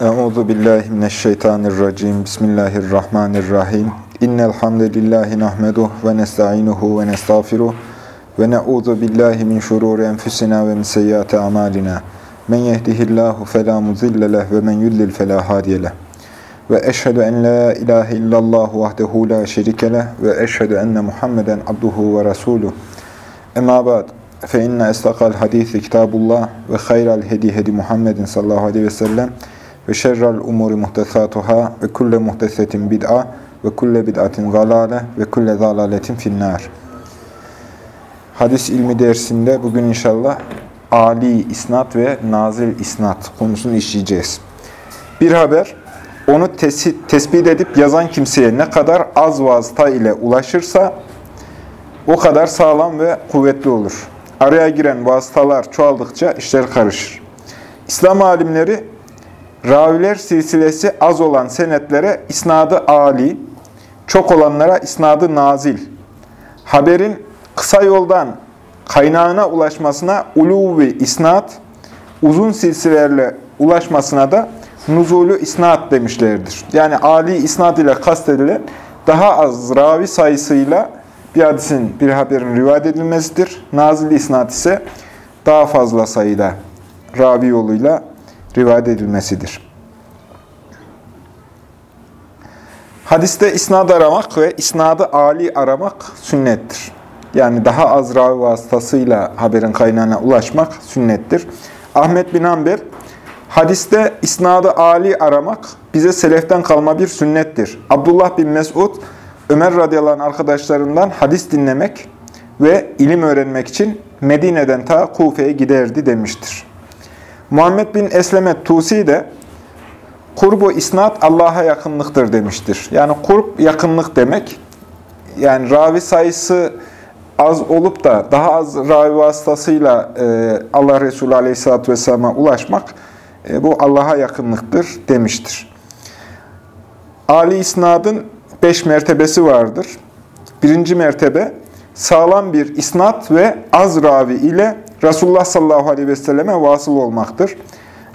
Euzu billahi mineşşeytanirracim. Bismillahirrahmanirrahim. İnnel hamdelellahi nahmeduhu ve nestainuhu ve nestağfiruh ve na'udzu billahi min şururi enfusina ve min seyyiati amalina. Men yehdihillahu fela mudille leh ve men yudlil fela hadiye leh. Ve eşhedü en la ilahe illallah vahdehu la şerike leh ve eşhedü enne Muhammeden abduhu ve resuluh. Emma ba'd. Fe inne estakal hadisi kitabullah ve hayral hedi hedi Muhammedin sallallahu aleyhi ve sellem ve şerrel umuri muhtesatuhâ ve kulle muhtesetin bid'a ve kulle bid'atin zalâle ve kulle zalâletin finnâr. Hadis ilmi dersinde bugün inşallah Ali isnat ve nazil isnat konusunu işleyeceğiz. Bir haber, onu tespit edip yazan kimseye ne kadar az vasıta ile ulaşırsa o kadar sağlam ve kuvvetli olur. Araya giren vasıtalar çoğaldıkça işler karışır. İslam alimleri raviler silsilesi az olan senetlere isnadı ali, çok olanlara isnadı nazil, haberin kısa yoldan kaynağına ulaşmasına uluvi isnat, uzun silsilerle ulaşmasına da nuzulü isnat demişlerdir. Yani ali isnat ile kastedilen daha az ravi sayısıyla bir hadisin, bir haberin rivayet edilmesidir. Nazil isnat ise daha fazla sayıda ravi yoluyla rivayet edilmesidir. Hadiste isnad aramak ve isnadı ali aramak sünnettir. Yani daha az ravi vasıtasıyla haberin kaynağına ulaşmak sünnettir. Ahmet bin Amber, hadiste isnadı ali aramak bize seleften kalma bir sünnettir. Abdullah bin Mesud, Ömer radıyallahu arkadaşlarından hadis dinlemek ve ilim öğrenmek için Medine'den ta Kufe'ye giderdi demiştir. Muhammed bin Eslemet Tusi de kurbu isnat Allah'a yakınlıktır demiştir. Yani kurb yakınlık demek. Yani ravi sayısı az olup da daha az ravi vasıtasıyla e, Allah Resulü Aleyhisselatü Vesselam'a ulaşmak e, bu Allah'a yakınlıktır demiştir. Ali isnadın beş mertebesi vardır. Birinci mertebe sağlam bir isnat ve az ravi ile Resulullah sallallahu aleyhi ve selleme vasıl olmaktır.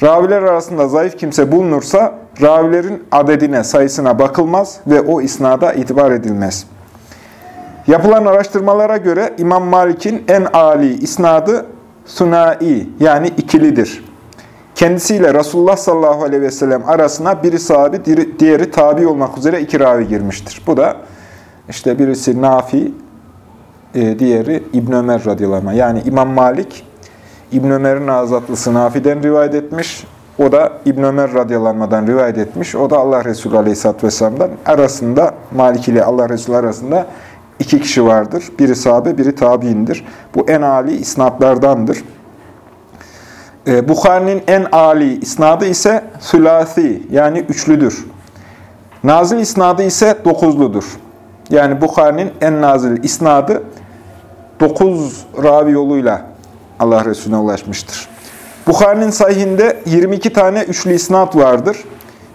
Raviler arasında zayıf kimse bulunursa ravilerin adedine, sayısına bakılmaz ve o isnada itibar edilmez. Yapılan araştırmalara göre İmam Malik'in en âli isnadı sunai yani ikilidir. Kendisiyle Resulullah sallallahu aleyhi ve sellem arasına biri sahabi, diğeri tabi olmak üzere iki ravi girmiştir. Bu da işte birisi Nafi, e, diğeri İbn Ömer radıyallahu anh. Yani İmam Malik, İbn Ömer'in azatlısı Nafi'den rivayet etmiş. O da İbn Ömer radıyallahu rivayet etmiş. O da Allah Resulü aleyhisselatü vesselam'dan. Arasında, Malik ile Allah Resulü arasında iki kişi vardır. Biri sahabe, biri tabiindir. Bu en âli isnatlardandır. E, Bukhari'nin en âli isnadı ise sülâsi yani üçlüdür. Nazil isnadı ise dokuzludur. Yani Bukhari'nin en nazil isnadı dokuz ravi yoluyla Allah Resulüne ulaşmıştır. Bukhari'nin sahihinde 22 tane üçlü isnat vardır.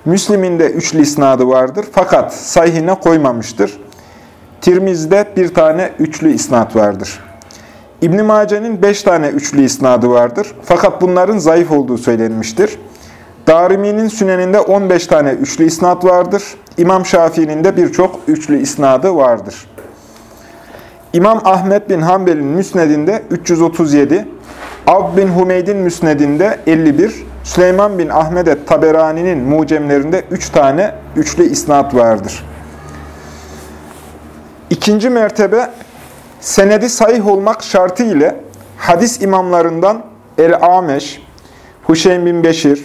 Müslim'in de üçlü isnadı vardır. Fakat sahihine koymamıştır. Tirmiz'de bir tane üçlü isnat vardır. İbn-i Mace'nin beş tane üçlü isnadı vardır. Fakat bunların zayıf olduğu söylenmiştir. Darimi'nin süneninde 15 tane üçlü isnat vardır. İmam Şafii'nin de birçok üçlü isnadı vardır. İmam Ahmet bin Hanbel'in müsnedinde 337, Ab bin Humeyd'in müsnedinde 51, Süleyman bin Ahmed et Taberani'nin mucemlerinde 3 tane üçlü isnat vardır. İkinci mertebe, senedi sahih olmak şartı ile hadis imamlarından El-Ameş, Huşeym bin Beşir,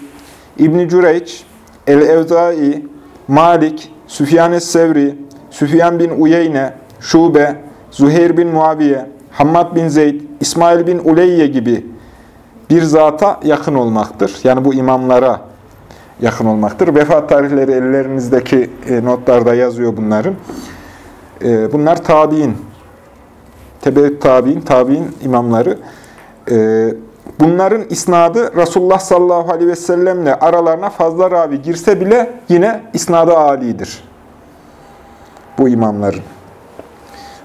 İbn-i Cüreyç, El-Evzai, Malik, Süfyan-ı Sevri, Süfyan bin Uyeyne, Şube, Zuhair bin Muaviye, Hammad bin Zeyd, İsmail bin Uleyye gibi bir zata yakın olmaktır. Yani bu imamlara yakın olmaktır. Vefat tarihleri ellerinizdeki e, notlarda yazıyor bunların. E, bunlar tabi'in, tebe tabi'in, tabi'in imamları. E, bunların isnadı Resulullah sallallahu aleyhi ve sellemle aralarına fazla ravi girse bile yine isnadı alidir. Bu imamların.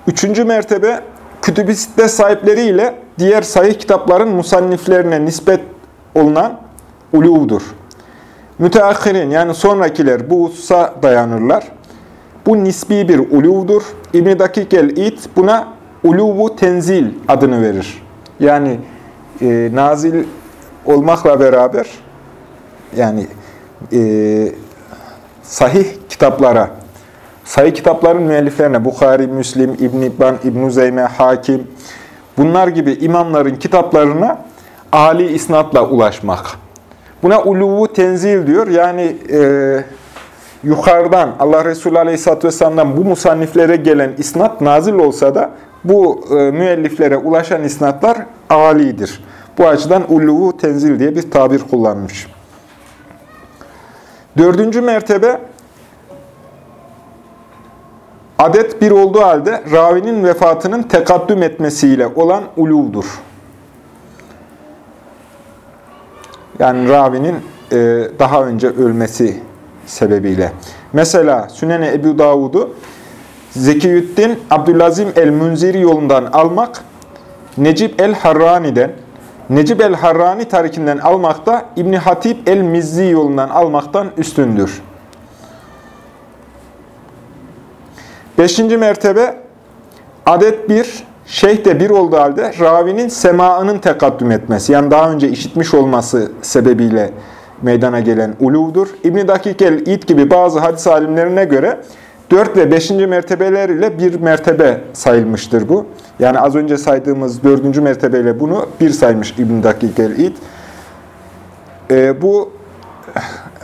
Üçüncü mertebe kütüb-i sitte sahipleriyle diğer sahih kitapların musanniflerine nispet olunan uluvdur. Müteahhirin yani sonrakiler bu hususa dayanırlar. Bu nisbi bir uluvdur. İbn-i Dakik el-İd buna uluvu tenzil adını verir. Yani e, nazil olmakla beraber yani e, sahih kitaplara, sahih kitapların müelliflerine, Bukhari, Müslim, İbn-i İbban, İbn-i Zeyme, Hakim, bunlar gibi imamların kitaplarına Ali isnatla ulaşmak. Buna uluvu tenzil diyor. Yani e, yukarıdan Allah Resulü Aleyhisselatü Vesselam'dan bu musanniflere gelen isnat nazil olsa da bu e, müelliflere ulaşan isnatlar alidir. Bu açıdan uluvu tenzil diye bir tabir kullanmış. Dördüncü mertebe adet bir olduğu halde ravinin vefatının tekaddüm etmesiyle olan uluvdur. Yani ravinin e, daha önce ölmesi sebebiyle. Mesela Sünene Ebu Davud'u Zekiyüddin Abdülazim el-Münziri yolundan almak, Necip el-Harrani'den, Necip el-Harrani tarikinden almakta İbni Hatip el-Mizzi yolundan almaktan üstündür. Beşinci mertebe, adet bir, şeyh de bir olduğu halde ravinin semaının tekaddüm etmesi, yani daha önce işitmiş olması sebebiyle meydana gelen uluvdur. İbn-i Dakik el-İd gibi bazı hadis alimlerine göre 4 ve 5. mertebeler ile bir mertebe sayılmıştır bu. Yani az önce saydığımız 4. mertebeyle bunu bir saymış İbn-i Dakik el-İd. E, bu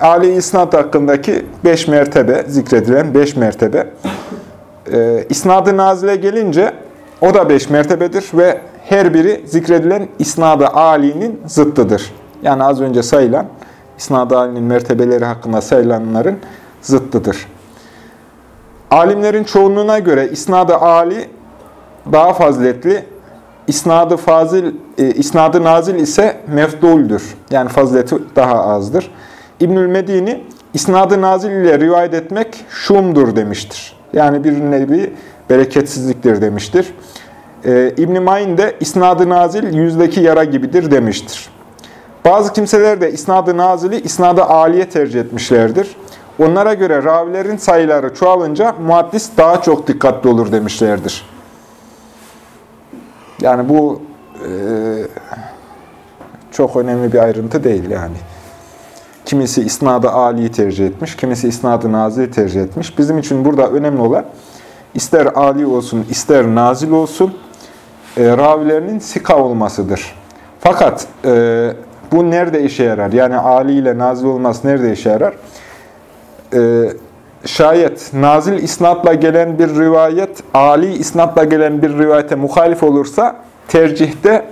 Ali İsnad hakkındaki 5 mertebe, zikredilen 5 mertebe. E, İsnad-ı Nazile gelince o da 5 mertebedir ve her biri zikredilen İsnad-ı Ali'nin zıttıdır. Yani az önce sayılan İsnad-ı Ali'nin mertebeleri hakkında sayılanların zıttıdır. Alimlerin çoğunluğuna göre isnad-ı Ali daha faziletli, isnad-ı fazil, e, isnad-ı nazil ise mefduldür. Yani fazileti daha azdır. İbnül Medini isnad-ı nazil ile rivayet etmek şumdur demiştir. Yani bir nevi bereketsizliktir demiştir. Ee, İbn-i Mayn de isnad-ı nazil yüzdeki yara gibidir demiştir. Bazı kimseler de isnad-ı nazili isnad-ı aliye tercih etmişlerdir. Onlara göre ravilerin sayıları çoğalınca muhaddis daha çok dikkatli olur demişlerdir. Yani bu e, çok önemli bir ayrıntı değil yani. Kimisi isnad-ı aliyi tercih etmiş, kimisi isnad-ı nazili tercih etmiş. Bizim için burada önemli olan ister ali olsun, ister nazil olsun, e, ravilerinin sika olmasıdır. Fakat e, bu nerede işe yarar? Yani ali ile nazil olması nerede işe yarar? e, şayet nazil isnatla gelen bir rivayet, ali isnatla gelen bir rivayete muhalif olursa tercihte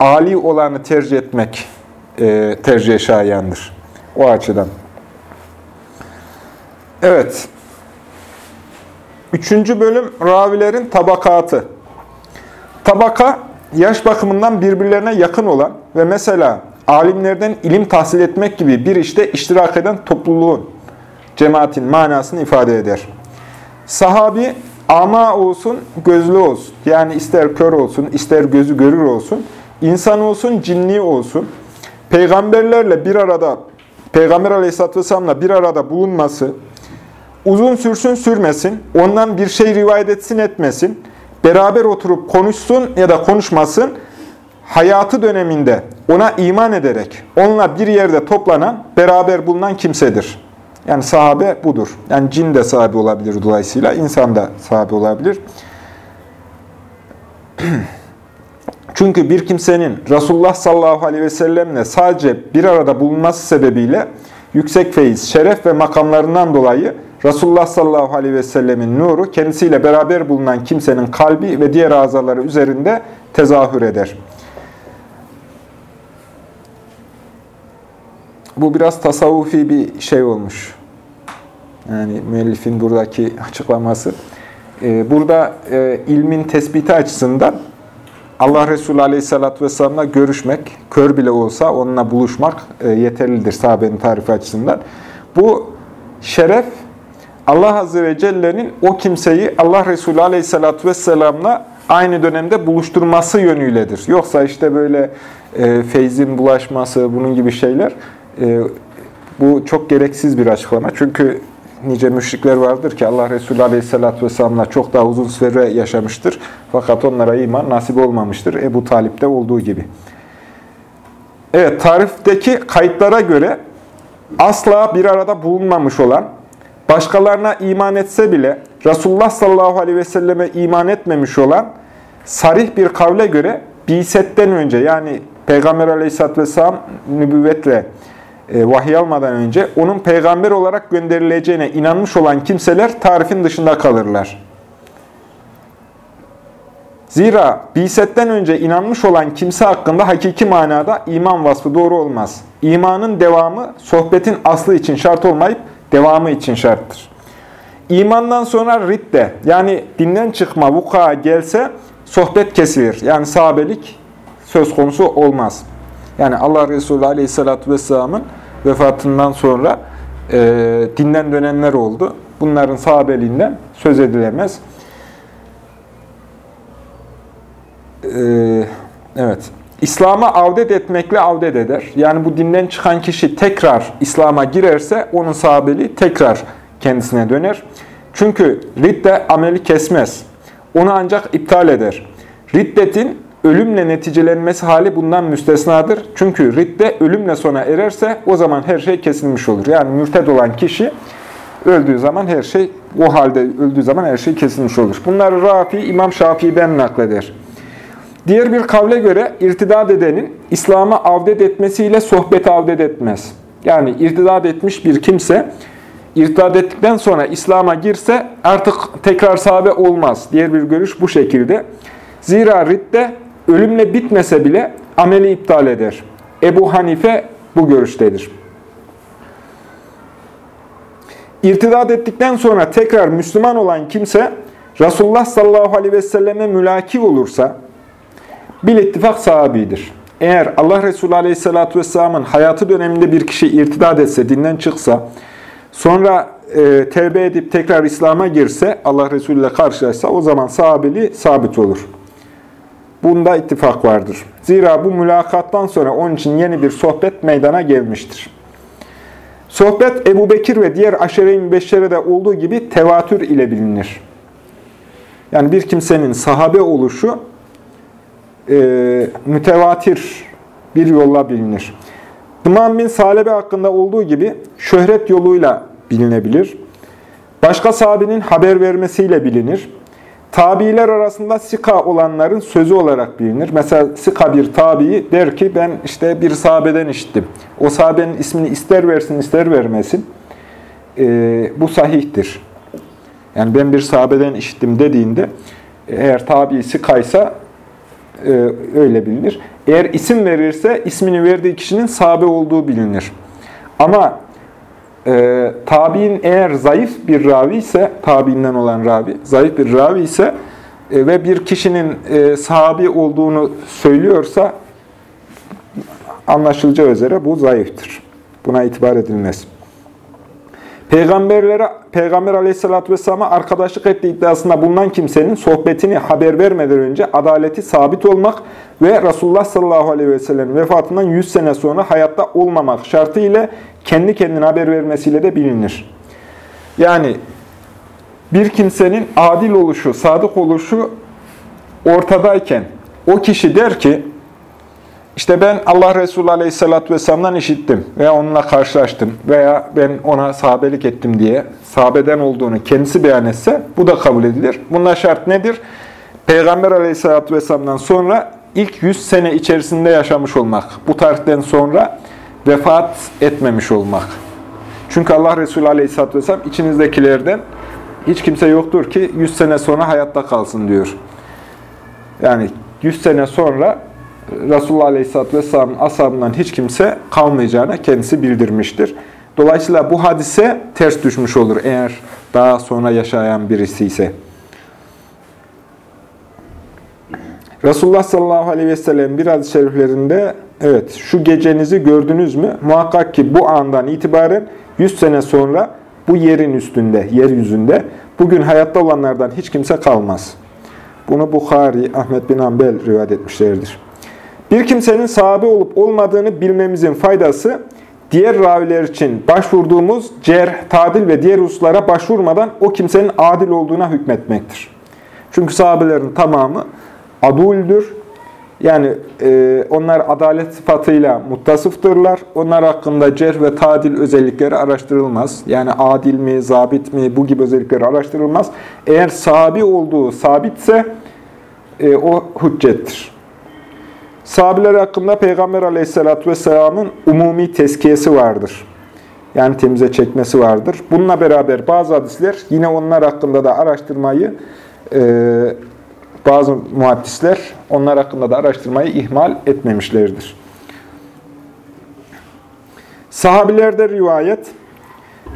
ali olanı tercih etmek e, tercih şayandır. O açıdan. Evet. Üçüncü bölüm ravilerin tabakatı. Tabaka, yaş bakımından birbirlerine yakın olan ve mesela alimlerden ilim tahsil etmek gibi bir işte iştirak eden topluluğun cemaatin manasını ifade eder. Sahabi ama olsun, gözlü olsun. Yani ister kör olsun, ister gözü görür olsun. insan olsun, cinni olsun. Peygamberlerle bir arada, Peygamber aleyhisselatü vesselamla bir arada bulunması, uzun sürsün sürmesin, ondan bir şey rivayet etsin etmesin, beraber oturup konuşsun ya da konuşmasın, hayatı döneminde ona iman ederek, onunla bir yerde toplanan, beraber bulunan kimsedir. Yani sahabe budur. Yani cin de sahabe olabilir dolayısıyla, insan da sahabe olabilir. Çünkü bir kimsenin Resulullah sallallahu aleyhi ve sellemle sadece bir arada bulunması sebebiyle yüksek feyiz, şeref ve makamlarından dolayı Resulullah sallallahu aleyhi ve sellemin nuru kendisiyle beraber bulunan kimsenin kalbi ve diğer azaları üzerinde tezahür eder. Bu biraz tasavvufi bir şey olmuş. Yani müellifin buradaki açıklaması. Ee, burada e, ilmin tespiti açısından Allah Resulü Aleyhisselatü Vesselam'la görüşmek, kör bile olsa onunla buluşmak e, yeterlidir sahabenin tarifi açısından. Bu şeref Allah Azze ve Celle'nin o kimseyi Allah Resulü Aleyhisselatü Vesselam'la aynı dönemde buluşturması yönüyledir. Yoksa işte böyle e, feyzin bulaşması, bunun gibi şeyler e, Bu çok gereksiz bir açıklama. Çünkü nice müşrikler vardır ki Allah Resulü Aleyhisselatü Vesselam'la çok daha uzun süre yaşamıştır. Fakat onlara iman nasip olmamıştır. Ebu Talip'te olduğu gibi. Evet, tarifteki kayıtlara göre asla bir arada bulunmamış olan, başkalarına iman etse bile Resulullah sallallahu aleyhi ve iman etmemiş olan sarih bir kavle göre Biset'ten önce yani Peygamber aleyhisselatü vesselam nübüvvetle vahiy almadan önce onun peygamber olarak gönderileceğine inanmış olan kimseler tarifin dışında kalırlar. Zira Biset'ten önce inanmış olan kimse hakkında hakiki manada iman vasfı doğru olmaz. İmanın devamı sohbetin aslı için şart olmayıp devamı için şarttır. İmandan sonra ridde yani dinden çıkma vuku'a gelse sohbet kesilir. Yani sahabelik söz konusu olmaz. Yani Allah Resulü Aleyhisselatü Vesselam'ın vefatından sonra e, dinden dönenler oldu. Bunların sahabeliğinden söz edilemez. Ee, evet. İslam'a avdet etmekle avdet eder. Yani bu dinden çıkan kişi tekrar İslam'a girerse onun sahabeli tekrar kendisine döner. Çünkü ridde ameli kesmez. Onu ancak iptal eder. Riddetin ölümle neticelenmesi hali bundan müstesnadır. Çünkü ridde ölümle sona ererse o zaman her şey kesilmiş olur. Yani mürted olan kişi öldüğü zaman her şey, o halde öldüğü zaman her şey kesilmiş olur. Bunları Rafi, İmam Şafii'den nakleder. Diğer bir kavle göre irtidat edenin İslam'a avdet etmesiyle sohbet avdet etmez. Yani irtidat etmiş bir kimse, irtidat ettikten sonra İslam'a girse artık tekrar sahabe olmaz. Diğer bir görüş bu şekilde. Zira ridde ölümle bitmese bile ameli iptal eder. Ebu Hanife bu görüştedir. İrtidat ettikten sonra tekrar Müslüman olan kimse Resulullah sallallahu aleyhi ve selleme mülaki olursa, bil ittifak sahabidir. Eğer Allah Resulü Aleyhisselatü Vesselam'ın hayatı döneminde bir kişi irtidat etse, dinden çıksa, sonra e, tevbe edip tekrar İslam'a girse, Allah Resulü ile karşılaşsa o zaman sahabeli sabit olur. Bunda ittifak vardır. Zira bu mülakattan sonra onun için yeni bir sohbet meydana gelmiştir. Sohbet Ebu Bekir ve diğer aşere-i mübeşşerede olduğu gibi tevatür ile bilinir. Yani bir kimsenin sahabe oluşu e, mütevatir bir yolla bilinir. Dıman bin Salebe hakkında olduğu gibi şöhret yoluyla bilinebilir. Başka sahabenin haber vermesiyle bilinir. Tabiiler arasında sika olanların sözü olarak bilinir. Mesela sika bir tabii der ki ben işte bir sahabeden işittim. O sahabenin ismini ister versin ister vermesin. E, bu sahihtir. Yani ben bir sahabeden işittim dediğinde eğer tabi sikaysa e, öyle bilinir. Eğer isim verirse ismini verdiği kişinin sahabe olduğu bilinir. Ama e, tabi'in eğer zayıf bir ravi ise, tabi'inden olan ravi, zayıf bir ravi ise e, ve bir kişinin e, sahabi olduğunu söylüyorsa anlaşılacağı üzere bu zayıftır. Buna itibar edilmez. Peygamberlere, Peygamber aleyhissalatü vesselam'a arkadaşlık ettiği iddiasında bulunan kimsenin sohbetini haber vermeden önce adaleti sabit olmak ve Resulullah sallallahu aleyhi ve sellem vefatından 100 sene sonra hayatta olmamak şartı ile kendi kendine haber vermesiyle de bilinir. Yani bir kimsenin adil oluşu, sadık oluşu ortadayken o kişi der ki, işte ben Allah Resulü Aleyhisselatü Vesselam'dan işittim veya onunla karşılaştım veya ben ona sahabelik ettim diye sahabeden olduğunu kendisi beyan etse bu da kabul edilir. Bunda şart nedir? Peygamber Aleyhisselatü Vesselam'dan sonra ilk 100 sene içerisinde yaşamış olmak. Bu tarihten sonra vefat etmemiş olmak. Çünkü Allah Resulü Aleyhisselatü Vesselam içinizdekilerden hiç kimse yoktur ki 100 sene sonra hayatta kalsın diyor. Yani 100 sene sonra Resulullah Aleyhisselatü Vesselam'ın ashabından hiç kimse kalmayacağını kendisi bildirmiştir. Dolayısıyla bu hadise ters düşmüş olur eğer daha sonra yaşayan birisi ise. Resulullah sallallahu aleyhi ve sellem bir şeriflerinde evet şu gecenizi gördünüz mü? Muhakkak ki bu andan itibaren 100 sene sonra bu yerin üstünde, yeryüzünde bugün hayatta olanlardan hiç kimse kalmaz. Bunu Bukhari, Ahmet bin Ambel rivayet etmişlerdir. Bir kimsenin sahabe olup olmadığını bilmemizin faydası, diğer raviler için başvurduğumuz cerh, tadil ve diğer hususlara başvurmadan o kimsenin adil olduğuna hükmetmektir. Çünkü sahabelerin tamamı aduldür. Yani e, onlar adalet sıfatıyla muttasıftırlar. Onlar hakkında cerh ve tadil özellikleri araştırılmaz. Yani adil mi, zabit mi bu gibi özellikleri araştırılmaz. Eğer sahabi olduğu sabitse e, o hüccettir. Sahabeler hakkında Peygamber aleyhissalatü vesselamın umumi tezkiyesi vardır. Yani temize çekmesi vardır. Bununla beraber bazı hadisler yine onlar hakkında da araştırmayı e, bazı muhaddisler onlar hakkında da araştırmayı ihmal etmemişlerdir. Sahabilerde rivayet,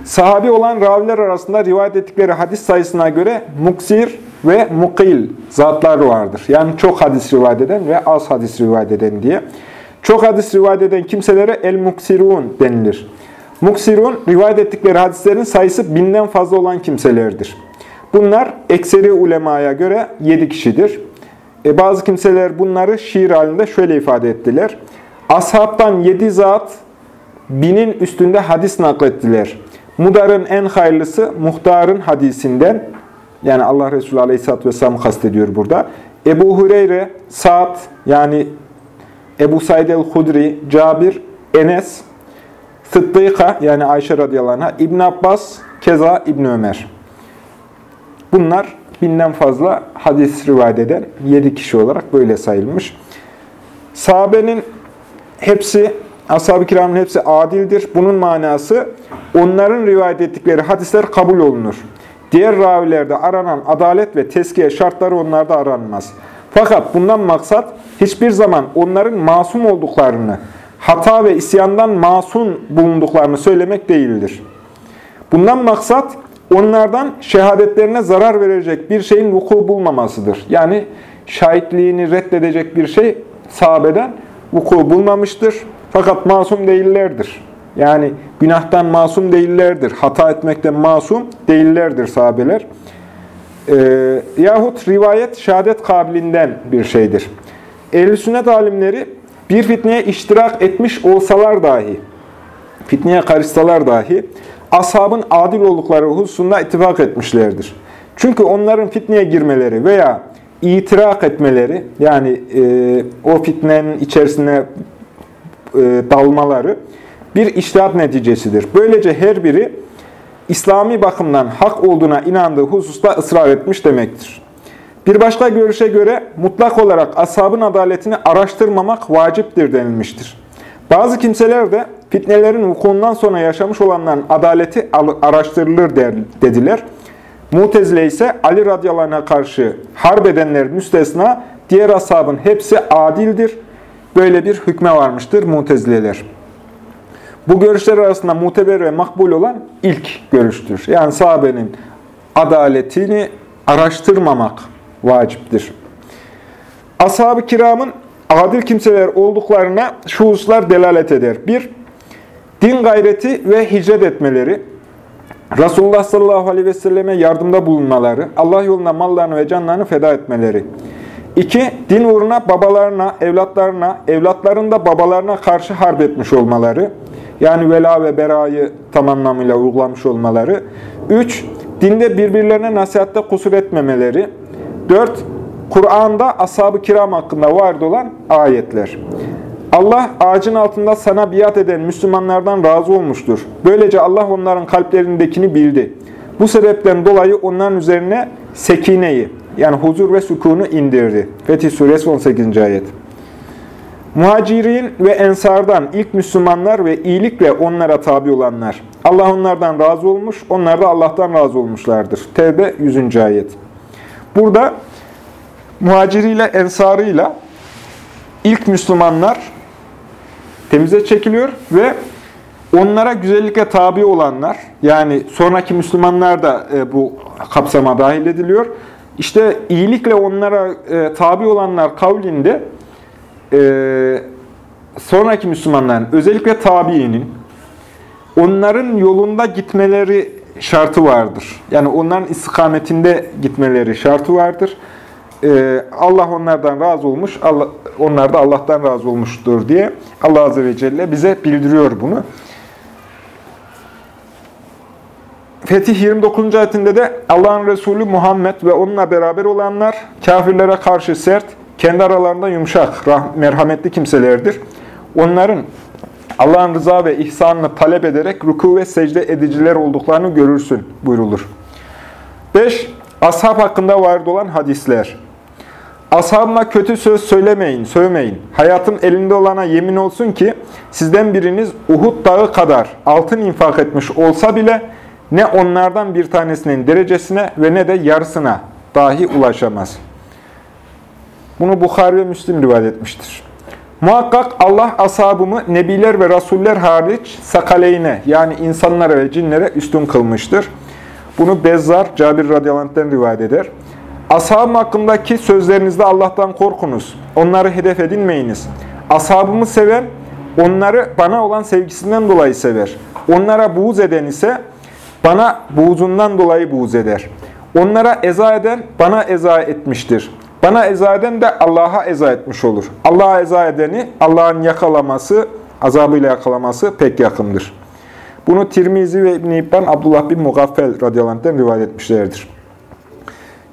sahabi olan raviler arasında rivayet ettikleri hadis sayısına göre muksir ve mukil zatlar vardır. Yani çok hadis rivayet eden ve az hadis rivayet eden diye. Çok hadis rivayet eden kimselere el-muksirun denilir. Muksirun, rivayet ettikleri hadislerin sayısı binden fazla olan kimselerdir. Bunlar ekseri ulemaya göre yedi kişidir. E, bazı kimseler bunları şiir halinde şöyle ifade ettiler. Ashabtan yedi zat binin üstünde hadis naklettiler. Mudar'ın en hayırlısı muhtarın hadisinden, yani Allah Resulü Aleyhisselatü Vesselam kastediyor burada. Ebu Hureyre, Sa'd, yani Ebu Said el-Hudri, Cabir, Enes, Sıddıka, yani Ayşe radıyallahu anh'a, İbn Abbas, Keza İbn Ömer. Bunlar binden fazla hadis rivayet eden yedi kişi olarak böyle sayılmış. Sahabenin hepsi, ashab-ı kiramın hepsi adildir. Bunun manası onların rivayet ettikleri hadisler kabul olunur. Diğer ravilerde aranan adalet ve teskiye şartları onlarda aranmaz. Fakat bundan maksat hiçbir zaman onların masum olduklarını, hata ve isyandan masum bulunduklarını söylemek değildir. Bundan maksat onlardan şehadetlerine zarar verecek bir şeyin vuku bulmamasıdır. Yani şahitliğini reddedecek bir şey sahabeden vuku bulmamıştır. Fakat masum değillerdir. Yani günahtan masum değillerdir. Hata etmekten masum değillerdir sahabeler. Ee, yahut rivayet şehadet kabilinden bir şeydir. Ehl-i sünnet alimleri bir fitneye iştirak etmiş olsalar dahi, fitneye karışsalar dahi, ashabın adil oldukları hususunda ittifak etmişlerdir. Çünkü onların fitneye girmeleri veya itirak etmeleri, yani e, o fitnenin içerisine e, dalmaları bir iştihat neticesidir. Böylece her biri İslami bakımdan hak olduğuna inandığı hususta ısrar etmiş demektir. Bir başka görüşe göre mutlak olarak ashabın adaletini araştırmamak vaciptir denilmiştir. Bazı kimseler de fitnelerin vukuundan sonra yaşamış olanların adaleti araştırılır der, dediler. Mutezile ise Ali radıyallahu karşı harp edenler müstesna, diğer ashabın hepsi adildir. Böyle bir hükme varmıştır Mutezileler. Bu görüşler arasında muteber ve makbul olan ilk görüştür. Yani sahabenin adaletini araştırmamak vaciptir. Ashab-ı kiramın adil kimseler olduklarına şu hususlar delalet eder. Bir, din gayreti ve hicret etmeleri, Resulullah sallallahu aleyhi ve selleme yardımda bulunmaları, Allah yolunda mallarını ve canlarını feda etmeleri. İki, din uğruna babalarına, evlatlarına, evlatların da babalarına karşı harp etmiş olmaları. Yani vela ve berayı tam anlamıyla uygulamış olmaları. Üç, dinde birbirlerine nasihatte kusur etmemeleri. Dört, Kur'an'da ashab-ı kiram hakkında vardı olan ayetler. Allah ağacın altında sana biat eden Müslümanlardan razı olmuştur. Böylece Allah onların kalplerindekini bildi. Bu sebepten dolayı onların üzerine sekineyi, yani huzur ve sükunu indirdi. Fetih Suresi 18. ayet. Muhacirin ve ensardan ilk Müslümanlar ve iyilikle onlara tabi olanlar. Allah onlardan razı olmuş, onlar da Allah'tan razı olmuşlardır. Tevbe 100. ayet. Burada muhaciriyle, ensarıyla ilk Müslümanlar temize çekiliyor ve onlara güzellikle tabi olanlar, yani sonraki Müslümanlar da e, bu kapsama dahil ediliyor. İşte iyilikle onlara e, tabi olanlar kavlinde e, sonraki Müslümanların, özellikle tabiinin, onların yolunda gitmeleri şartı vardır. Yani onların istikametinde gitmeleri şartı vardır. Ee, Allah onlardan razı olmuş, onlar da Allah'tan razı olmuştur diye Allah Azze ve Celle bize bildiriyor bunu. Fetih 29. ayetinde de Allah'ın Resulü Muhammed ve onunla beraber olanlar kafirlere karşı sert, kendi aralarında yumuşak, merhametli kimselerdir. Onların Allah'ın rıza ve ihsanını talep ederek ruku ve secde ediciler olduklarını görürsün buyrulur. 5. Ashab hakkında varid olan hadisler. Ashabıma kötü söz söylemeyin, sövmeyin. Hayatım elinde olana yemin olsun ki sizden biriniz Uhud dağı kadar altın infak etmiş olsa bile ne onlardan bir tanesinin derecesine ve ne de yarısına dahi ulaşamaz. Bunu Bukhari ve Müslim rivayet etmiştir. Muhakkak Allah ashabımı nebiler ve rasuller hariç sakaleyne yani insanlara ve cinlere üstün kılmıştır. Bunu Bezzar, Cabir radıyallahu rivayet eder. Ashabım hakkındaki sözlerinizde Allah'tan korkunuz. Onları hedef edinmeyiniz. Ashabımı seven, onları bana olan sevgisinden dolayı sever. Onlara buğz eden ise bana buğzundan dolayı buğz eder. Onlara eza eden bana eza etmiştir. Bana eza eden de Allah'a eza etmiş olur. Allah'a eza edeni Allah'ın yakalaması, azabıyla yakalaması pek yakındır. Bunu Tirmizi ve İbn-i İbban Abdullah bin Mugaffel radıyallahu rivayet etmişlerdir.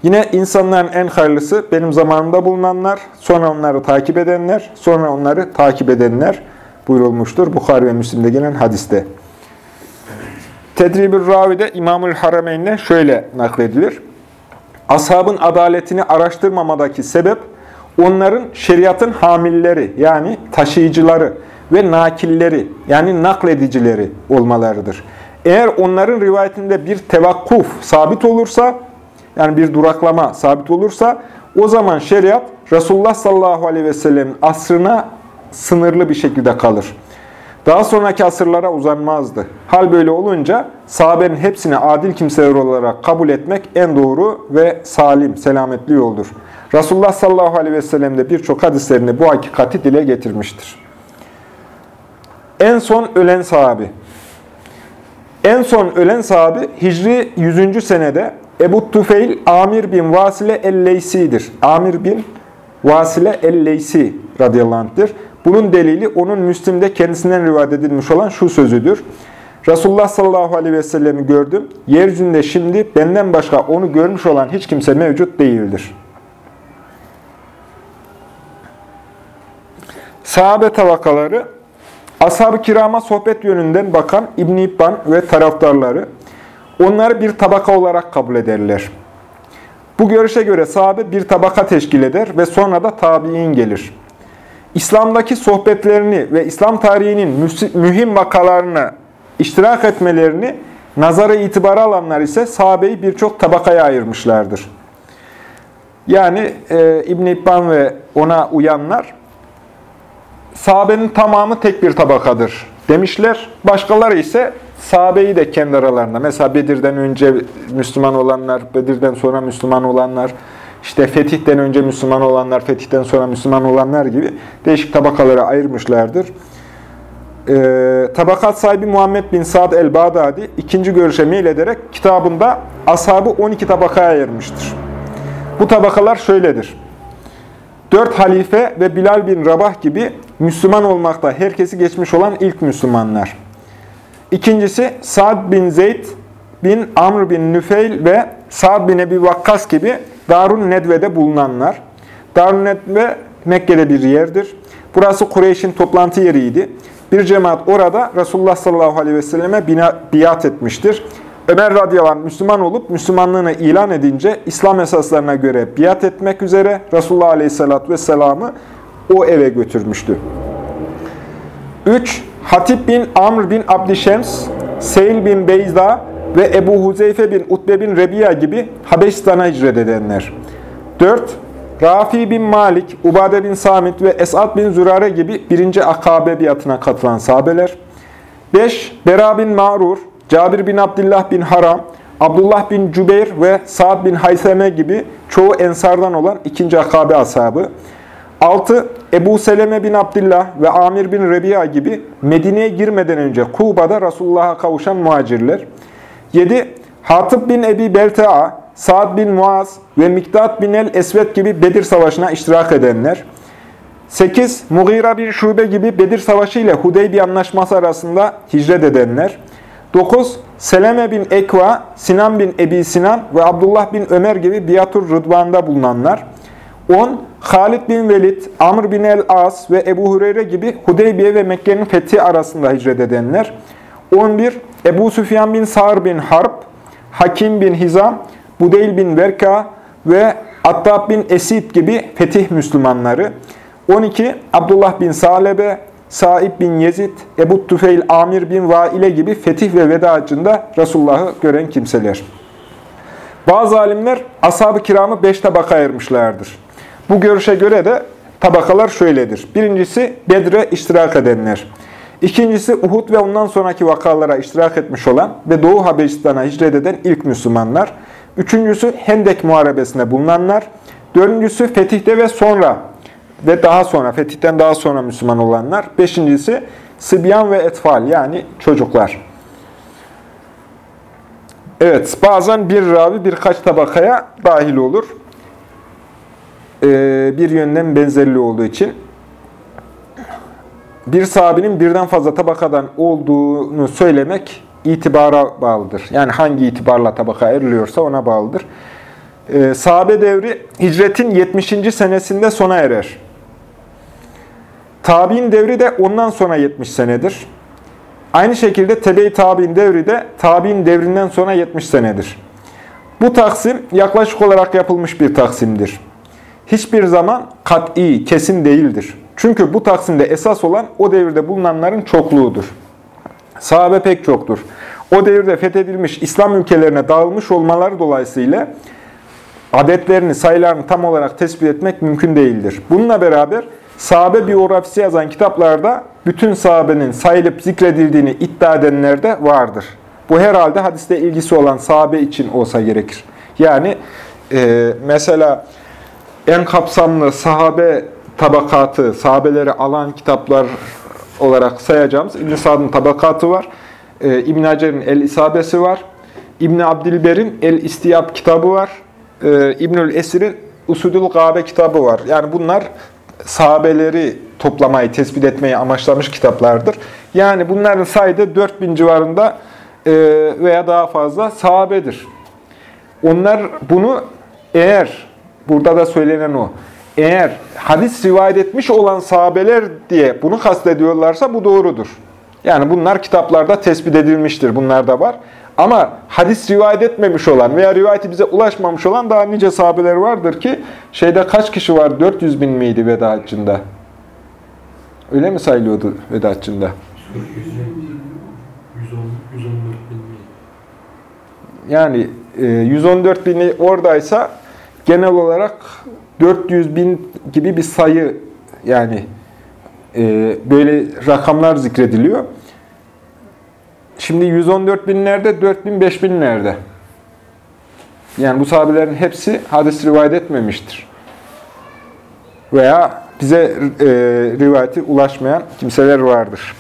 Yine insanların en hayırlısı benim zamanımda bulunanlar, sonra onları takip edenler, sonra onları takip edenler buyurulmuştur. Bukhari ve Müslim'de gelen hadiste. Tedribül Ravi'de İmamül Harameyn'le şöyle nakledilir. Ashabın adaletini araştırmamadaki sebep, onların şeriatın hamilleri yani taşıyıcıları ve nakilleri yani nakledicileri olmalarıdır. Eğer onların rivayetinde bir tevakkuf sabit olursa, yani bir duraklama sabit olursa, o zaman şeriat Resulullah sallallahu aleyhi ve sellem'in asrına sınırlı bir şekilde kalır. Daha sonraki asırlara uzanmazdı. Hal böyle olunca sahabenin hepsini adil kimseler olarak kabul etmek en doğru ve salim, selametli yoldur. Resulullah sallallahu aleyhi ve sellem de birçok hadislerinde bu hakikati dile getirmiştir. En son ölen sahabi. En son ölen sahabi Hicri 100. senede Ebu Tufeil Amir bin Vasile el-Leysi'dir. Amir bin Vasile el-Leysi radıyallahu anh'tir. Bunun delili onun Müslim'de kendisinden rivayet edilmiş olan şu sözüdür. Resulullah sallallahu aleyhi ve sellemi gördüm. Yeryüzünde şimdi benden başka onu görmüş olan hiç kimse mevcut değildir. Sahabe tabakaları, ashab-ı kirama sohbet yönünden bakan İbn-i ve taraftarları, onları bir tabaka olarak kabul ederler. Bu görüşe göre sahabe bir tabaka teşkil eder ve sonra da tabi'in gelir. İslam'daki sohbetlerini ve İslam tarihinin mühim vakalarını iştirak etmelerini nazara itibara alanlar ise sahabeyi birçok tabakaya ayırmışlardır. Yani e, İbn-i İbban ve ona uyanlar sahabenin tamamı tek bir tabakadır demişler. Başkaları ise sahabeyi de kendi aralarında. Mesela Bedir'den önce Müslüman olanlar, Bedir'den sonra Müslüman olanlar, işte fetihten önce Müslüman olanlar, fetihten sonra Müslüman olanlar gibi değişik tabakalara ayırmışlardır. Ee, tabakat sahibi Muhammed bin Sa'd el-Bağdadi ikinci görüşe meylederek kitabında ashabı 12 tabakaya ayırmıştır. Bu tabakalar şöyledir. Dört halife ve Bilal bin Rabah gibi Müslüman olmakta herkesi geçmiş olan ilk Müslümanlar. İkincisi Sa'd bin Zeyd bin Amr bin Nüfeil ve Sa'd bin Ebi Vakkas gibi Darun Nedve'de bulunanlar. Darun Nedve Mekke'de bir yerdir. Burası Kureyş'in toplantı yeriydi. Bir cemaat orada Resulullah sallallahu aleyhi ve selleme biat etmiştir. Ömer radıyallahu anh Müslüman olup Müslümanlığını ilan edince İslam esaslarına göre biat etmek üzere Resulullah aleyhissalatü vesselam'ı o eve götürmüştü. 3. Hatip bin Amr bin Abdişems, Seyl bin Beyza ve Ebu Huzeyfe bin Utbe bin Rebiya gibi Habeşistan'a hicret edenler. 4. Rafi bin Malik, Ubade bin Samit ve Esad bin Zürare gibi birinci akabe biatına katılan sahabeler. 5. Bera bin Ma'rur, Cabir bin Abdullah bin Haram, Abdullah bin Cübeyr ve Sa'd bin Hayseme gibi çoğu ensardan olan ikinci akabe ashabı. 6. Ebu Seleme bin Abdullah ve Amir bin Rebiya gibi Medine'ye girmeden önce Kuba'da Resulullah'a kavuşan muhacirler. 7. Hatip bin Ebi Belta'a, Sa'd bin Muaz ve Miktat bin el-Esvet gibi Bedir Savaşı'na iştirak edenler. 8. Mughira bin Şube gibi Bedir Savaşı ile Hudeybiye Anlaşması arasında hicret edenler. 9. Seleme bin Ekva, Sinan bin Ebi Sinan ve Abdullah bin Ömer gibi biatur rıdvanda bulunanlar. 10. Halid bin Velid, Amr bin el-As ve Ebu Hureyre gibi Hudeybiye ve Mekke'nin fethi arasında hicret edenler. 11. Ebu Süfyan bin Sa'r bin Harp, Hakim bin Hizam, Budeyl bin Verka ve Attab bin Esid gibi fetih Müslümanları. 12. Abdullah bin Salebe, Saib bin Yezid, Ebu Tüfeil Amir bin Vaile gibi fetih ve veda hacında Resulullah'ı gören kimseler. Bazı alimler ashab-ı kiramı beş tabaka ayırmışlardır. Bu görüşe göre de tabakalar şöyledir. Birincisi Bedre iştirak edenler. İkincisi Uhud ve ondan sonraki vakalara iştirak etmiş olan ve Doğu Habeşistan'a hicret eden ilk Müslümanlar. Üçüncüsü Hendek Muharebesi'nde bulunanlar. Dördüncüsü Fetih'te ve sonra ve daha sonra, Fetih'ten daha sonra Müslüman olanlar. Beşincisi Sibyan ve Etfal yani çocuklar. Evet, bazen bir ravi birkaç tabakaya dahil olur. Ee, bir yönden benzerliği olduğu için. Bir sahabinin birden fazla tabakadan olduğunu söylemek itibara bağlıdır. Yani hangi itibarla tabaka eriliyorsa ona bağlıdır. Ee, sahabe devri hicretin 70. senesinde sona erer. Tabi'in devri de ondan sonra 70 senedir. Aynı şekilde tebe-i tabi'in devri de tabi'in devrinden sonra 70 senedir. Bu taksim yaklaşık olarak yapılmış bir taksimdir. Hiçbir zaman kat'i, kesin değildir. Çünkü bu taksimde esas olan o devirde bulunanların çokluğudur. Sahabe pek çoktur. O devirde fethedilmiş İslam ülkelerine dağılmış olmaları dolayısıyla adetlerini, sayılarını tam olarak tespit etmek mümkün değildir. Bununla beraber sahabe biyografisi yazan kitaplarda bütün sahabenin sayılıp zikredildiğini iddia edenler de vardır. Bu herhalde hadiste ilgisi olan sahabe için olsa gerekir. Yani e, mesela en kapsamlı sahabe tabakatı, sahabeleri alan kitaplar olarak sayacağımız İbn Sad'ın tabakatı var. E, İbn Hacer'in El İsabesi var. İbn Abdilber'in El İstiyab kitabı var. E, İbnül Esir'in Usudul Gabe kitabı var. Yani bunlar sahabeleri toplamayı, tespit etmeyi amaçlamış kitaplardır. Yani bunların sayıda 4000 civarında e, veya daha fazla sahabedir. Onlar bunu eğer, burada da söylenen o, eğer hadis rivayet etmiş olan sahabeler diye bunu kastediyorlarsa bu doğrudur. Yani bunlar kitaplarda tespit edilmiştir. Bunlar da var. Ama hadis rivayet etmemiş olan veya rivayeti bize ulaşmamış olan daha nice sahabeler vardır ki şeyde kaç kişi var? 400 bin miydi veda haccında? Öyle mi sayılıyordu veda haccında? 114 bin Yani 114 bini oradaysa genel olarak 400 bin gibi bir sayı yani e, böyle rakamlar zikrediliyor. Şimdi 114 binlerde, 4 bin, 5 binlerde. Yani bu sahabelerin hepsi hadis rivayet etmemiştir. Veya bize e, rivayeti ulaşmayan kimseler vardır.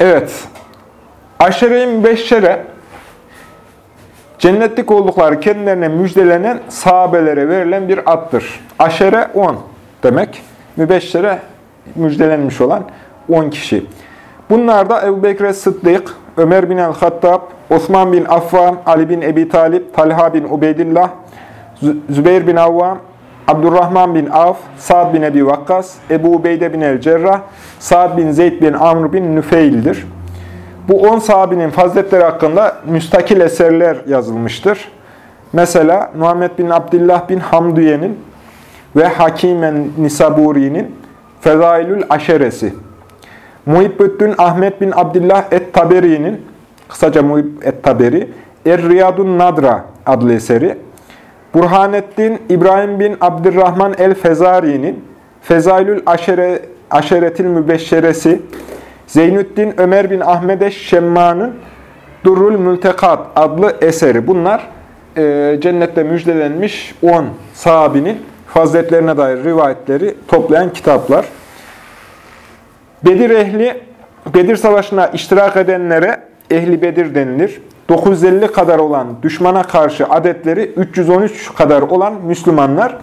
Evet. Aşere-i beşşere cennetlik oldukları kendilerine müjdelenen sahabelere verilen bir addır. Aşere 10 demek. Mübeşşere müjdelenmiş olan 10 kişi. Bunlar da Ebu Bekir Sıddık, Ömer bin el-Hattab, Osman bin Affan, Ali bin Ebi Talip, Talha bin Ubeydillah, Zübeyir bin Avvam, Abdurrahman bin Avf, Sa'd bin Ebi Vakkas, Ebu Ubeyde bin el-Cerrah, Sa'd bin Zeyd bin Amr bin Nüfeil'dir. Bu on sahabinin faziletleri hakkında müstakil eserler yazılmıştır. Mesela Muhammed bin Abdullah bin Hamduye'nin ve Hakimen Nisaburi'nin Fezailül Aşeresi. Muhibbüddin Ahmet bin Abdullah et-Taberi'nin, kısaca Muhib et-Taberi, Er-Riyadun Nadra adlı eseri, Burhanettin İbrahim bin Abdurrahman el-Fezari'nin Fezailül Aşere, Aşeretil Mübeşşeresi, Zeynüddin Ömer bin Ahmed Şemma'nın Durrul Mültekat adlı eseri. Bunlar e, cennette müjdelenmiş 10 sahabinin faziletlerine dair rivayetleri toplayan kitaplar. Bedir ehli, Bedir Savaşı'na iştirak edenlere ehli Bedir denilir. 950 kadar olan düşmana karşı adetleri 313 kadar olan Müslümanlar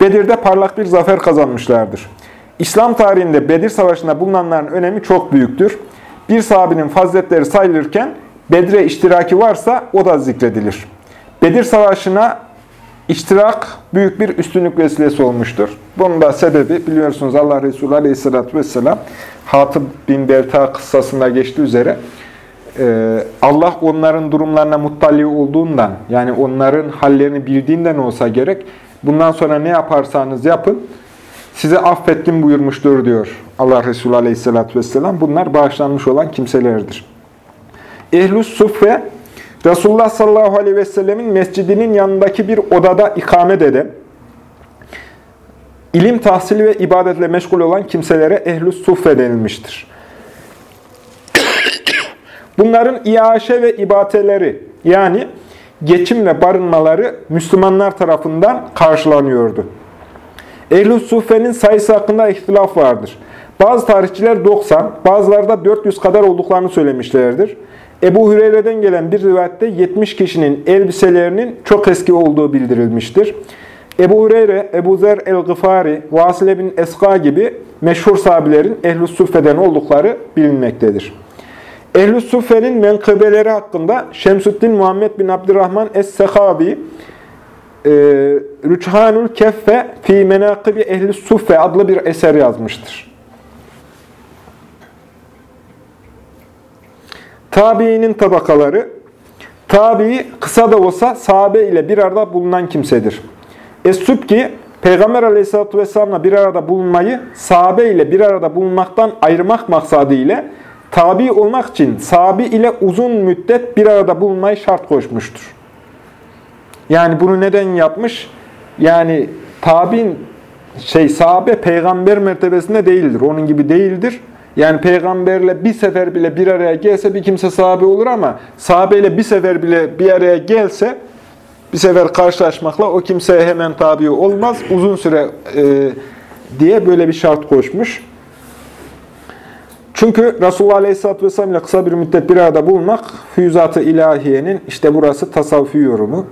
Bedir'de parlak bir zafer kazanmışlardır. İslam tarihinde Bedir Savaşı'nda bulunanların önemi çok büyüktür. Bir sahabinin faziletleri sayılırken Bedre iştiraki varsa o da zikredilir. Bedir Savaşı'na iştirak büyük bir üstünlük vesilesi olmuştur. Bunun da sebebi biliyorsunuz Allah Resulü Aleyhisselatü Vesselam Hatib bin Berta kıssasında geçtiği üzere e, Allah onların durumlarına muttali olduğundan yani onların hallerini bildiğinden olsa gerek bundan sonra ne yaparsanız yapın size affettim buyurmuştur diyor Allah Resulü Aleyhisselatü Vesselam. Bunlar bağışlanmış olan kimselerdir. Ehl-i Suffe, Resulullah sallallahu aleyhi ve sellemin mescidinin yanındaki bir odada ikamet eden, ilim tahsili ve ibadetle meşgul olan kimselere ehl-i Suffe denilmiştir. Bunların iaşe ve ibateleri, yani geçim ve barınmaları Müslümanlar tarafından karşılanıyordu. Ehl-i Suffe'nin sayısı hakkında ihtilaf vardır. Bazı tarihçiler 90, bazıları da 400 kadar olduklarını söylemişlerdir. Ebu Hüreyre'den gelen bir rivayette 70 kişinin elbiselerinin çok eski olduğu bildirilmiştir. Ebu Hureyre, Ebu Zer el-Gıfari, Vasile bin Eska gibi meşhur sahabilerin Ehl-i Suffe'den oldukları bilinmektedir. Ehl-i Suffe'nin menkıbeleri hakkında Şemsüddin Muhammed bin Abdurrahman Es-Sekabi, e, Rüçhanül Keffe fi menakibi Ehl-i Suffe adlı bir eser yazmıştır. Tabiinin tabakaları, tabi kısa da olsa sahabe ile bir arada bulunan kimsedir. Es-Sübki, Peygamber aleyhissalatü vesselamla bir arada bulunmayı sahabe ile bir arada bulunmaktan ayırmak maksadı ile tabi olmak için sahabi ile uzun müddet bir arada bulunmayı şart koşmuştur. Yani bunu neden yapmış? Yani tabin şey sahabe peygamber mertebesinde değildir. Onun gibi değildir. Yani peygamberle bir sefer bile bir araya gelse bir kimse sahabe olur ama sahabeyle bir sefer bile bir araya gelse bir sefer karşılaşmakla o kimseye hemen tabi olmaz. Uzun süre e, diye böyle bir şart koşmuş. Çünkü Resulullah Aleyhisselatü Vesselam ile kısa bir müddet bir arada bulunmak füyüzat-ı ilahiyenin işte burası tasavvufi yorumu.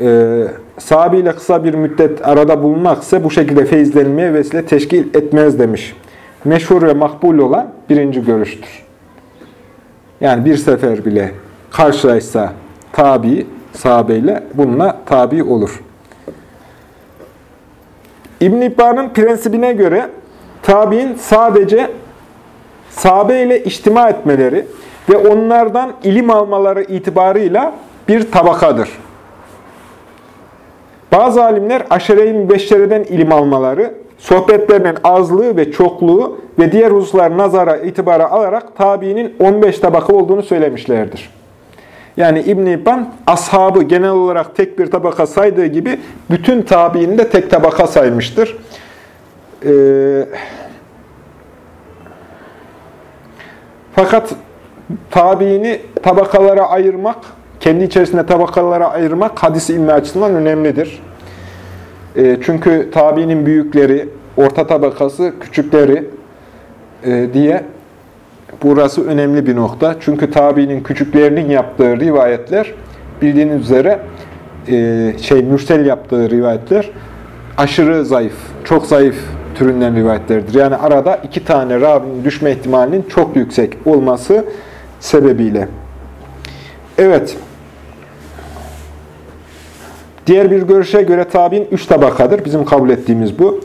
Ee, sahabiyle kısa bir müddet arada bulunmak ise bu şekilde feyizlenmeye vesile teşkil etmez demiş meşhur ve makbul olan birinci görüştür. Yani bir sefer bile karşılaşsa tabi, sahabeyle bununla tabi olur. İbn İbban'ın prensibine göre tabi'in sadece sahabe ile etmeleri ve onlardan ilim almaları itibarıyla bir tabakadır. Bazı alimler aşere-i mübeşşereden ilim almaları, sohbetlerinin azlığı ve çokluğu ve diğer hususlar nazara, itibara alarak tabiinin 15 tabaka olduğunu söylemişlerdir. Yani İbn-i İbban, ashabı genel olarak tek bir tabaka saydığı gibi bütün tabiini de tek tabaka saymıştır. Ee, fakat tabiini tabakalara ayırmak, kendi içerisinde tabakalara ayırmak hadis ilmi açısından önemlidir. E, çünkü tabiinin büyükleri, orta tabakası, küçükleri e, diye burası önemli bir nokta. Çünkü tabiinin küçüklerinin yaptığı rivayetler bildiğiniz üzere e, şey mürsel yaptığı rivayetler aşırı zayıf, çok zayıf türünden rivayetlerdir. Yani arada iki tane ravinin düşme ihtimalinin çok yüksek olması sebebiyle. Evet. Diğer bir görüşe göre tabi'in üç tabakadır. Bizim kabul ettiğimiz bu.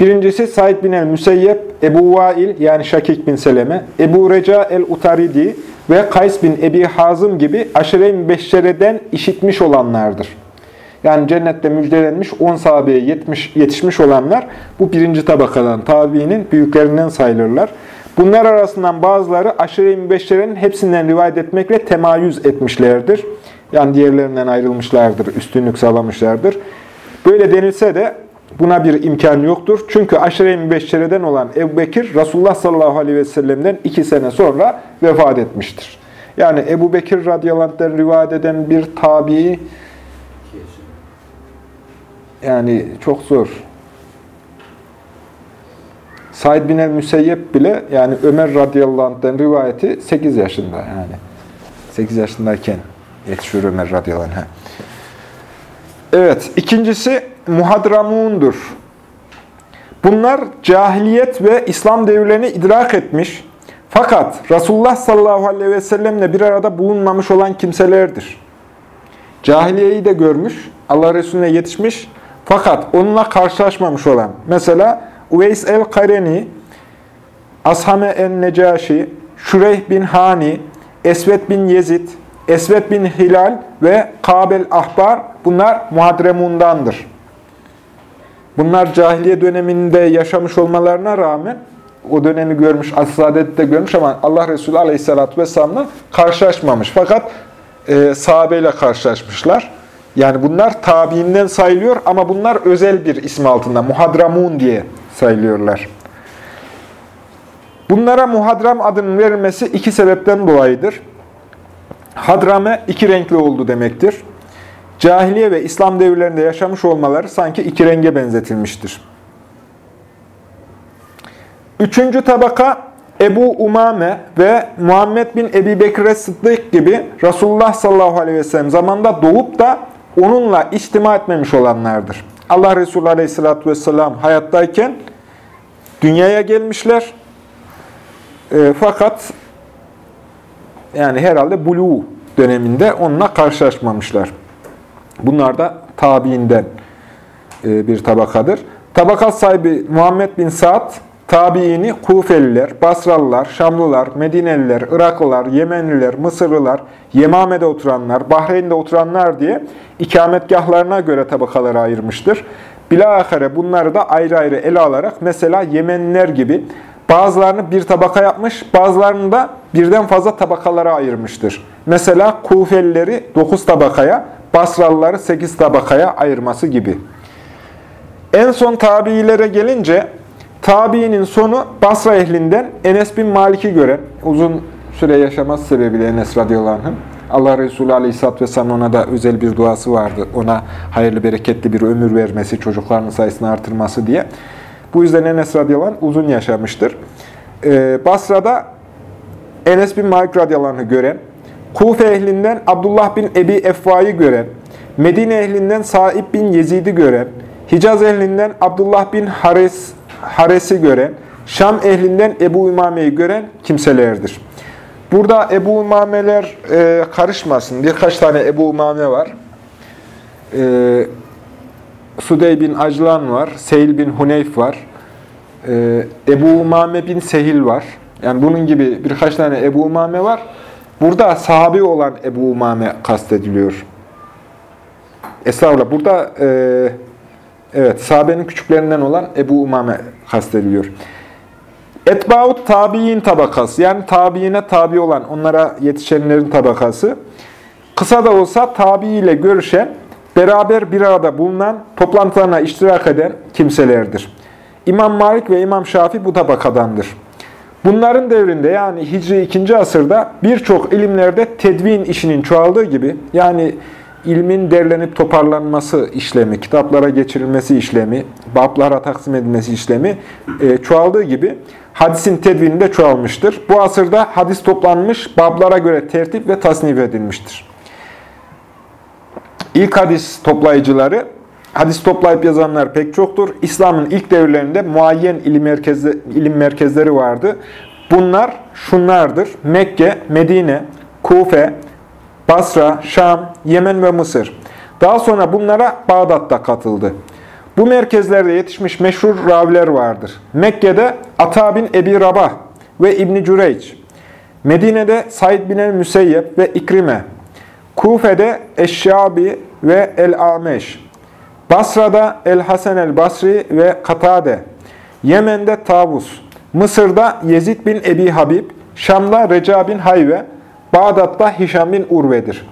Birincisi Said bin el-Müseyyep, Ebu Vail yani Şakik bin Seleme, Ebu Reca el-Utaridi ve Kays bin Ebi Hazım gibi aşire-i beşşereden işitmiş olanlardır. Yani cennette müjdelenmiş 10 sahabeye yetmiş, yetişmiş olanlar bu birinci tabakadan, tabiinin büyüklerinden sayılırlar. Bunlar arasından bazıları aşire-i mübeşşerenin hepsinden rivayet etmekle temayüz etmişlerdir. Yani diğerlerinden ayrılmışlardır, üstünlük sağlamışlardır. Böyle denilse de buna bir imkan yoktur. Çünkü aşire-i mübeşşereden olan Ebu Bekir, Resulullah sallallahu aleyhi ve sellem'den iki sene sonra vefat etmiştir. Yani Ebu Bekir radıyallahu rivayet eden bir tabi yani çok zor. Said bin el-Müseyyep bile yani Ömer radıyallahu anh'den rivayeti 8 yaşında yani. 8 yaşındayken yetişiyor Ömer radıyallahu anh. Evet, ikincisi muhadramundur. Bunlar cahiliyet ve İslam devirlerini idrak etmiş Fakat Resulullah sallallahu aleyhi ve sellemle bir arada bulunmamış olan kimselerdir. Cahiliyeyi de görmüş, Allah Resulüne yetişmiş fakat onunla karşılaşmamış olan. Mesela Uveys el-Kareni, Ashame el-Necaşi, Şureyh bin Hani, Esvet bin Yezid, Esvet bin Hilal ve Kabel Ahbar bunlar Muhadremun'dandır. Bunlar cahiliye döneminde yaşamış olmalarına rağmen o dönemi görmüş, asr de görmüş ama Allah Resulü Aleyhisselatü Vesselam'la karşılaşmamış. Fakat e, sahabeyle karşılaşmışlar. Yani bunlar tabiinden sayılıyor ama bunlar özel bir isim altında. Muhadramun diye sayılıyorlar. Bunlara muhadram adının verilmesi iki sebepten dolayıdır. Hadrame iki renkli oldu demektir. Cahiliye ve İslam devirlerinde yaşamış olmaları sanki iki renge benzetilmiştir. Üçüncü tabaka Ebu Umame ve Muhammed bin Ebi Bekir Sıddık gibi Resulullah sallallahu aleyhi ve sellem zamanında doğup da onunla içtima etmemiş olanlardır. Allah Resulü aleyhissalatü vesselam hayattayken dünyaya gelmişler. E, fakat yani herhalde Bulu döneminde onunla karşılaşmamışlar. Bunlar da tabiinden e, bir tabakadır. Tabakat sahibi Muhammed bin Sa'd, tabiini Kufeliler, Basralılar, Şamlılar, Medineliler, Iraklılar, Yemenliler, Mısırlılar, Yemame'de oturanlar, Bahreyn'de oturanlar diye ikametgahlarına göre tabakalara ayırmıştır. Bilahare bunları da ayrı ayrı ele alarak mesela Yemenliler gibi bazılarını bir tabaka yapmış, bazılarını da birden fazla tabakalara ayırmıştır. Mesela Kufelileri 9 tabakaya, Basralıları 8 tabakaya ayırması gibi. En son tabiilere gelince, tabiinin sonu Basra ehlinden Enes bin Malik'i gören, uzun süre yaşaması sebebiyle Enes radıyallahu anh'ın, Allah Resulü Aleyhisselatü Vesselam ona da özel bir duası vardı. Ona hayırlı, bereketli bir ömür vermesi, çocuklarının sayısını artırması diye. Bu yüzden Enes radıyallahu anh uzun yaşamıştır. Ee, Basra'da Enes bin Malik radıyallahu gören, Kufe ehlinden Abdullah bin Ebi Effa'yı gören, Medine ehlinden Saib bin Yezid'i gören, Hicaz ehlinden Abdullah bin Hares, Hares'i gören, Şam ehlinden Ebu İmame'yi gören kimselerdir. Burada Ebu İmame'ler e, karışmasın. Birkaç tane Ebu İmame var. E, Sudey bin Aclan var, Seyil bin Huneyf var, e, Ebu İmame bin Sehil var. Yani bunun gibi birkaç tane Ebu İmame var. Burada sahabi olan Ebu Umame kastediliyor. Estağfurullah. Burada e, evet sahabenin küçüklerinden olan Ebu Umame kastediliyor. Etbaut tabi'in tabakası. Yani tabiine tabi olan, onlara yetişenlerin tabakası. Kısa da olsa tabi ile görüşen, beraber bir arada bulunan, toplantılarına iştirak eden kimselerdir. İmam Malik ve İmam Şafi bu tabakadandır. Bunların devrinde yani Hicri 2. asırda birçok ilimlerde tedvin işinin çoğaldığı gibi yani ilmin derlenip toparlanması işlemi, kitaplara geçirilmesi işlemi, bablara taksim edilmesi işlemi e, çoğaldığı gibi hadisin tedvini de çoğalmıştır. Bu asırda hadis toplanmış, bablara göre tertip ve tasnif edilmiştir. İlk hadis toplayıcıları, hadis toplayıp yazanlar pek çoktur. İslam'ın ilk devirlerinde muayyen ilim, merkezde, ilim merkezleri vardı. Bunlar şunlardır. Mekke, Medine, Kufe, Basra, Şam, Yemen ve Mısır. Daha sonra bunlara Bağdat'ta katıldı. Bu merkezlerde yetişmiş meşhur raviler vardır. Mekke'de Ata bin Ebi Rabah ve İbni Cüreyç. Medine'de Said bin el-Müseyyep ve İkrime. Kufe'de Eşşabi ve El-Ameş. Basra'da El-Hasen el-Basri ve Katade. Yemen'de Tavus. Mısır'da Yezid bin Ebi Habib. Şam'da Reca bin Hayve. Bağdat'ta Hişam bin Urve'dir.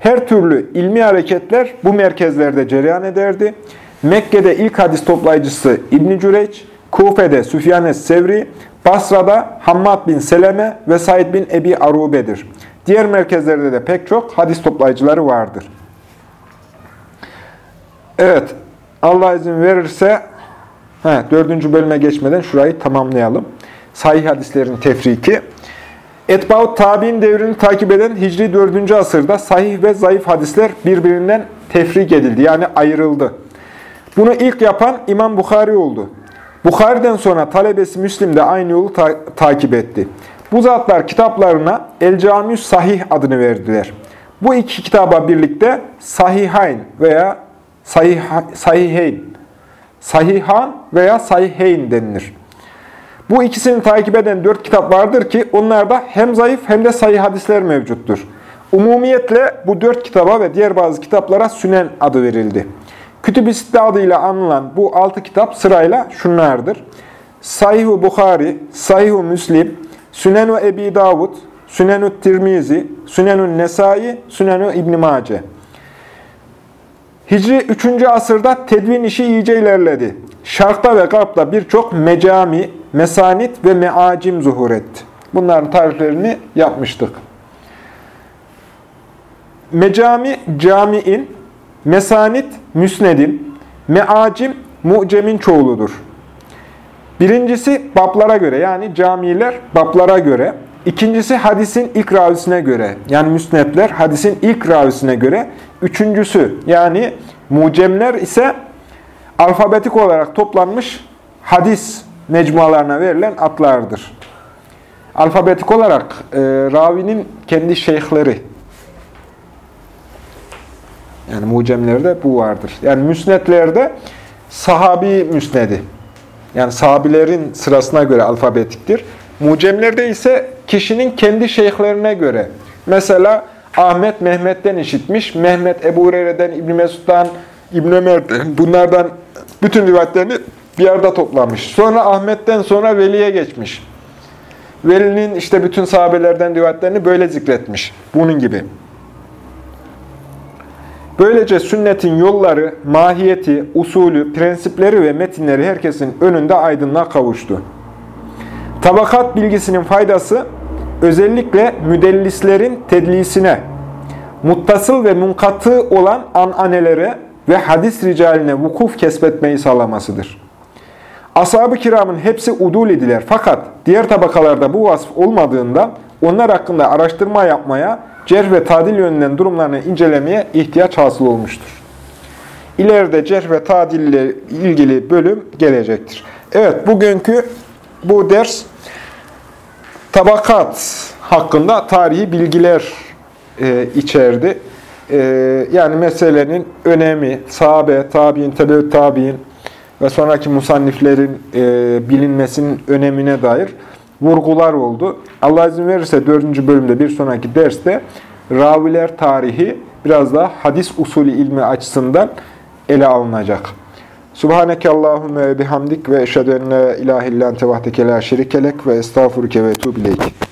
Her türlü ilmi hareketler bu merkezlerde cereyan ederdi. Mekke'de ilk hadis toplayıcısı İbn Cüreç, Kufe'de Süfyan sevri Basra'da Hammad bin Seleme ve Said bin Ebi Arube'dir. Diğer merkezlerde de pek çok hadis toplayıcıları vardır. Evet, Allah izin verirse he, dördüncü bölüme geçmeden şurayı tamamlayalım. Sahih hadislerin tefriki. Etbaut tabi'in devrini takip eden Hicri 4. asırda sahih ve zayıf hadisler birbirinden tefrik edildi. Yani ayrıldı. Bunu ilk yapan İmam Bukhari oldu. Bukhari'den sonra talebesi Müslim de aynı yolu ta takip etti. Bu zatlar kitaplarına El Camius Sahih adını verdiler. Bu iki kitaba birlikte Sahihayn veya Sahih, Sahiheyn, Sahihan veya Sahiheyn denilir. Bu ikisini takip eden dört kitap vardır ki onlarda hem zayıf hem de sahih hadisler mevcuttur. Umumiyetle bu dört kitaba ve diğer bazı kitaplara Sünen adı verildi. Kütüb-i Sitte adıyla anılan bu altı kitap sırayla şunlardır. Sahih-u Bukhari, Sahih-u Müslim, Sünen-u Ebi Davud, Sünen-u Tirmizi, Sünen-u Nesai, Sünen-u İbn Mace. Hicri 3. asırda tedvin işi iyice ilerledi. Şarkta ve Garp'ta birçok mecami, mesanit ve meacim zuhur etti. Bunların tariflerini yapmıştık. Mecami, camiin, mesanit, müsnedin, meacim, mucemin çoğuludur. Birincisi bablara göre yani camiler bablara göre. İkincisi hadisin ilk ravisine göre yani müsnetler hadisin ilk ravisine göre. Üçüncüsü yani mucemler ise alfabetik olarak toplanmış hadis mecmualarına verilen adlardır. Alfabetik olarak e, ravinin kendi şeyhleri. Yani mucemlerde bu vardır. Yani müsnetlerde sahabi müsnedi. Yani sahabilerin sırasına göre alfabetiktir. Mucemlerde ise kişinin kendi şeyhlerine göre. Mesela Ahmet Mehmet'ten işitmiş, Mehmet Ebu Hureyre'den, İbn Mesud'dan, İbn Ömer'den, bunlardan bütün rivayetlerini bir arada toplamış. Sonra Ahmet'ten sonra Veli'ye geçmiş. Veli'nin işte bütün sahabelerden rivayetlerini böyle zikretmiş. Bunun gibi. Böylece sünnetin yolları, mahiyeti, usulü, prensipleri ve metinleri herkesin önünde aydınlığa kavuştu. Tabakat bilgisinin faydası özellikle müdellislerin tedlisine, muttasıl ve munkatı olan ananelere ve hadis ricaline vukuf kesbetmeyi sağlamasıdır. Ashab-ı kiramın hepsi udul idiler fakat diğer tabakalarda bu vasf olmadığından onlar hakkında araştırma yapmaya, cerh ve tadil yönünden durumlarını incelemeye ihtiyaç hasıl olmuştur. İleride cerh ve tadil ile ilgili bölüm gelecektir. Evet, bugünkü bu ders tabakat hakkında tarihi bilgiler e, içerdi. E, yani meselenin önemi, sahabe, tabi'in, tebeut tabi'in ve sonraki musanniflerin e, bilinmesinin önemine dair vurgular oldu. Allah izin verirse dördüncü bölümde bir sonraki derste raviler tarihi biraz daha hadis usulü ilmi açısından ele alınacak. Subhaneke Allahümme bihamdik ve eşhedü en la ilahe illan tevahdeke la şerikelek ve estağfurüke ve etubileyk.